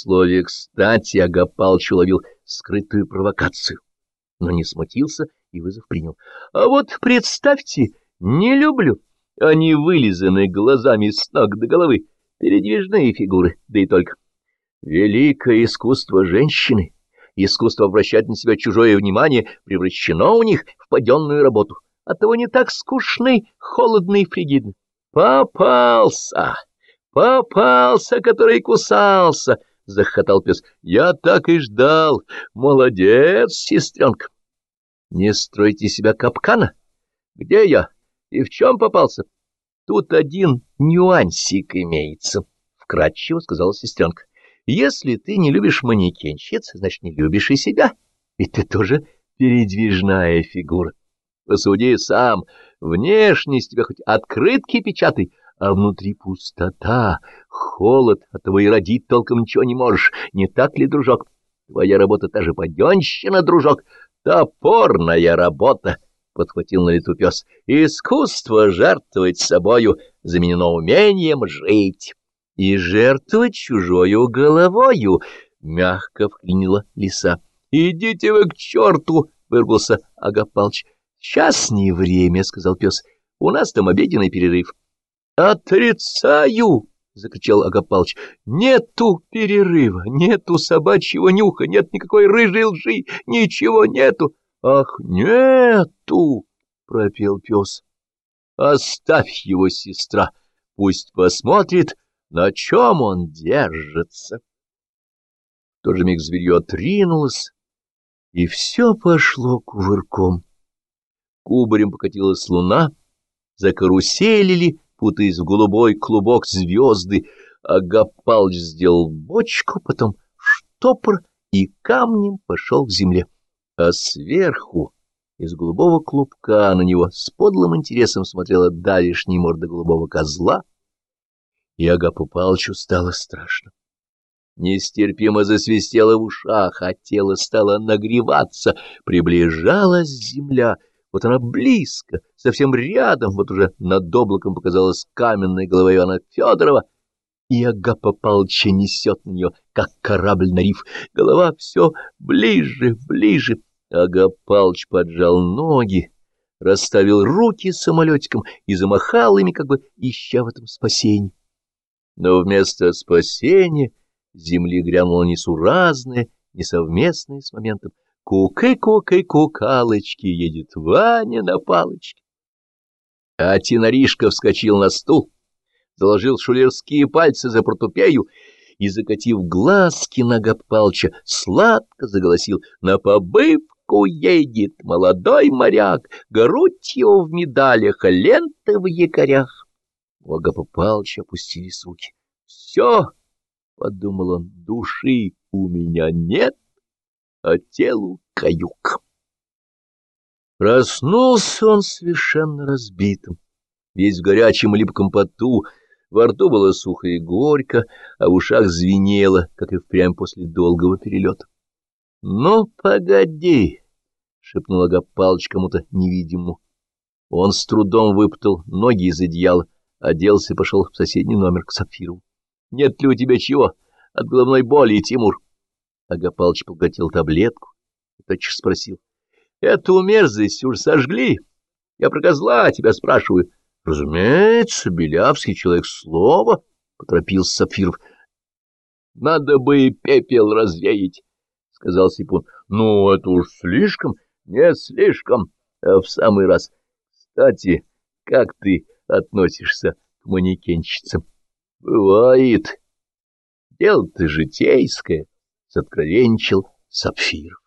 Слове «кстати» Агапалыч уловил скрытую провокацию, но не смутился и вызов принял. — А вот представьте, не люблю. Они вылизаны глазами с ног до головы, передвижные фигуры, да и только. Великое искусство женщины, искусство обращать на себя чужое внимание, превращено у них в паденную работу. Оттого не так скучный, холодный и фригидный. Попался! Попался, который кусался! — захотал пес. — Я так и ждал. Молодец, сестренка. Не стройте себя капкана. Где я? И в чем попался? Тут один нюансик имеется, — вкратчиво сказала сестренка. Если ты не любишь манекенщиц, значит, не любишь и себя. Ведь ты тоже передвижная фигура. Посуди сам, внешность тебя хоть открытки печатай, а внутри пустота, холод, а того и родить толком ничего не можешь. Не так ли, дружок? Твоя работа та же паденщина, дружок. Топорная работа, — подхватил на лету пес. Искусство жертвовать собою заменено умением жить. И жертвовать чужою головою, — мягко вклинила лиса. — Идите вы к черту! — вырвался Агапалч. — Сейчас не время, — сказал пес. — У нас там обеденный перерыв. — Отрицаю! — закричал Агапалыч. — Нету перерыва, нету собачьего нюха, нет никакой рыжей лжи, ничего нету. — Ах, нету! — пропел пес. — Оставь его, сестра, пусть посмотрит, на чем он держится. В тот же миг зверье отринулось, и все пошло кувырком. Кубарем покатилась луна, закаруселили, путаясь в голубой клубок звезды, а Гапалыч сделал бочку, потом штопор и камнем пошел к земле. А сверху, из голубого клубка, на него с подлым интересом смотрела давишняя морда голубого козла, и Агапу Палчу стало страшно. Нестерпимо засвистело в ушах, а тело стало нагреваться, приближалась земля — вот она близко, совсем рядом, вот уже над облаком показалась каменная голова Ивана Федорова, и Агапа Палча несет на нее, как корабль на риф. Голова все ближе, ближе. Агапалч поджал ноги, расставил руки самолетиком и замахал ими, как бы ища в этом спасение. Но вместо спасения земли грянуло несуразное, несовместное с моментом Кукай-кукай-кукалочки, едет Ваня на палочке. А Тинаришка вскочил на стул, заложил шулерские пальцы за портупею и, закатив глазки на Гапалча, сладко заголосил «На побывку едет молодой моряк, грудь его в медалях, а ленты в якорях». У Агапа Палча опустились руки. «Все!» — подумал он, — «души у меня нет» а телу каюк. Проснулся он совершенно разбитым, весь в горячем липком поту, во рту было сухо и горько, а в ушах звенело, как и впрямь после долгого перелета. — Ну, погоди! — шепнул Агапалыч кому-то невидимому. Он с трудом выпутал ноги из одеяла, оделся и пошел в соседний номер к Сапфирову. — Нет ли у тебя чего? От головной боли, Тимур? Агапалыч поглотил таблетку и тотчас спросил. — Эту мерзость уж сожгли? Я про козла тебя спрашиваю. — Разумеется, Белявский человек слова, — поторопился Сапфиров. — Надо бы и пепел развеять, — сказал Сипун. — Ну, это уж слишком. Не слишком, а в самый раз. Кстати, как ты относишься к манекенщицам? — Бывает. Дело-то житейское. — соткровенчил Сапфир.